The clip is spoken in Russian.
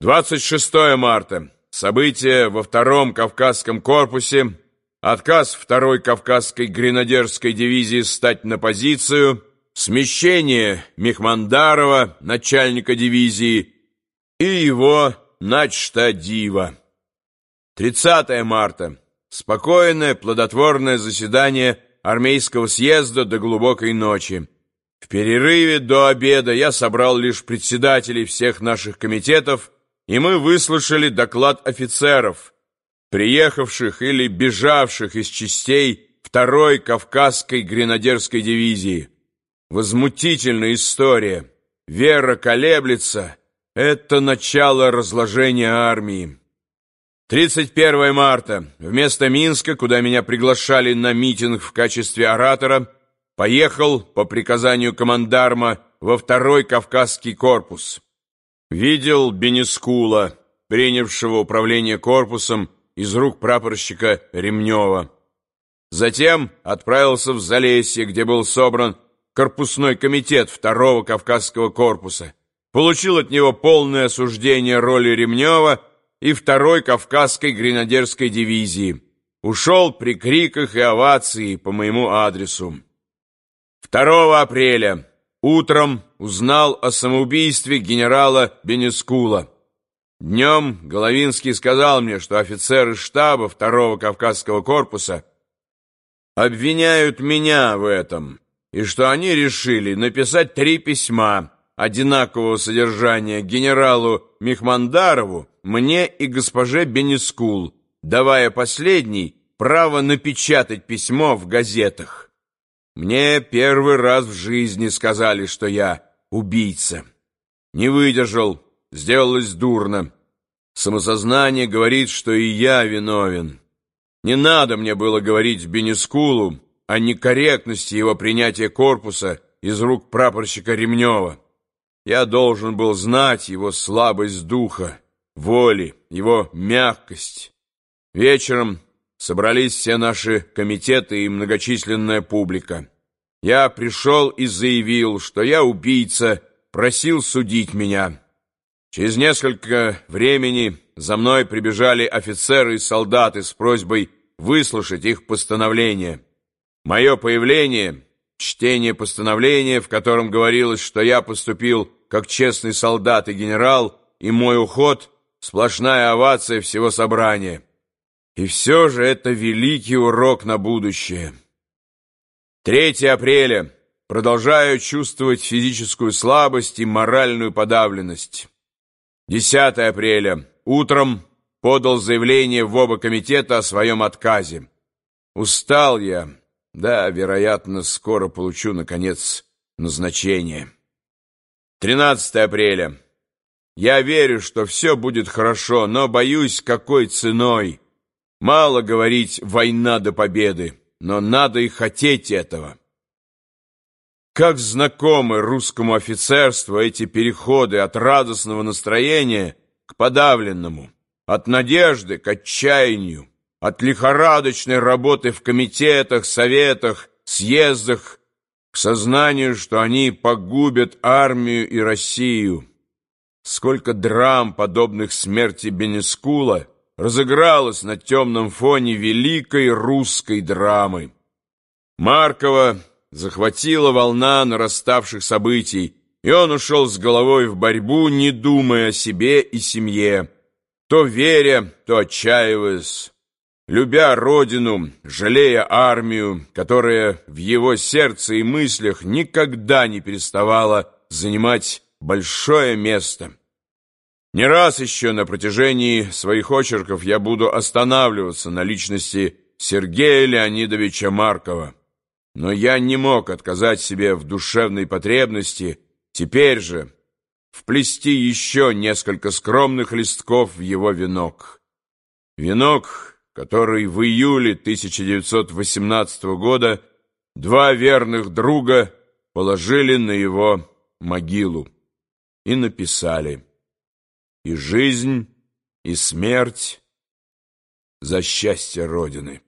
26 марта. События во втором Кавказском корпусе. Отказ второй Кавказской гренадерской дивизии стать на позицию. Смещение Мехмандарова, начальника дивизии, и его начта дива. 30 марта. Спокойное, плодотворное заседание армейского съезда до глубокой ночи. В перерыве до обеда я собрал лишь председателей всех наших комитетов, и мы выслушали доклад офицеров, приехавших или бежавших из частей второй Кавказской гренадерской дивизии. Возмутительная история. Вера колеблется. Это начало разложения армии. 31 марта. Вместо Минска, куда меня приглашали на митинг в качестве оратора, поехал по приказанию командарма во второй Кавказский корпус. Видел Бенескула, принявшего управление корпусом из рук прапорщика Ремнева. Затем отправился в Залесье, где был собран корпусной комитет второго Кавказского корпуса. Получил от него полное осуждение роли Ремнева и второй Кавказской гренадерской дивизии. Ушел при криках и овации по моему адресу. 2 апреля утром узнал о самоубийстве генерала Бенескула. Днем Головинский сказал мне, что офицеры штаба второго Кавказского корпуса обвиняют меня в этом, и что они решили написать три письма одинакового содержания генералу Мехмандарову, мне и госпоже Бенескул, давая последний право напечатать письмо в газетах. Мне первый раз в жизни сказали, что я убийца. Не выдержал, сделалось дурно. Самосознание говорит, что и я виновен. Не надо мне было говорить Бенескулу о некорректности его принятия корпуса из рук прапорщика Ремнева. Я должен был знать его слабость духа, воли, его мягкость. Вечером собрались все наши комитеты и многочисленная публика. Я пришел и заявил, что я убийца, просил судить меня. Через несколько времени за мной прибежали офицеры и солдаты с просьбой выслушать их постановление. Мое появление, чтение постановления, в котором говорилось, что я поступил как честный солдат и генерал, и мой уход — сплошная овация всего собрания. И все же это великий урок на будущее. 3 апреля. Продолжаю чувствовать физическую слабость и моральную подавленность. 10 апреля. Утром подал заявление в оба комитета о своем отказе. Устал я. Да, вероятно, скоро получу, наконец, назначение. 13 апреля. Я верю, что все будет хорошо, но боюсь, какой ценой. Мало говорить «война до победы», но надо и хотеть этого. Как знакомы русскому офицерству эти переходы от радостного настроения к подавленному, от надежды к отчаянию, от лихорадочной работы в комитетах, советах, съездах, к сознанию, что они погубят армию и Россию. Сколько драм, подобных смерти Бенескула, разыгралось на темном фоне великой русской драмы. Маркова захватила волна нараставших событий, и он ушел с головой в борьбу, не думая о себе и семье, то веря, то отчаиваясь, любя родину, жалея армию, которая в его сердце и мыслях никогда не переставала занимать большое место. Не раз еще на протяжении своих очерков я буду останавливаться на личности Сергея Леонидовича Маркова. Но я не мог отказать себе в душевной потребности теперь же вплести еще несколько скромных листков в его венок. Венок, который в июле 1918 года два верных друга положили на его могилу и написали и жизнь, и смерть за счастье Родины.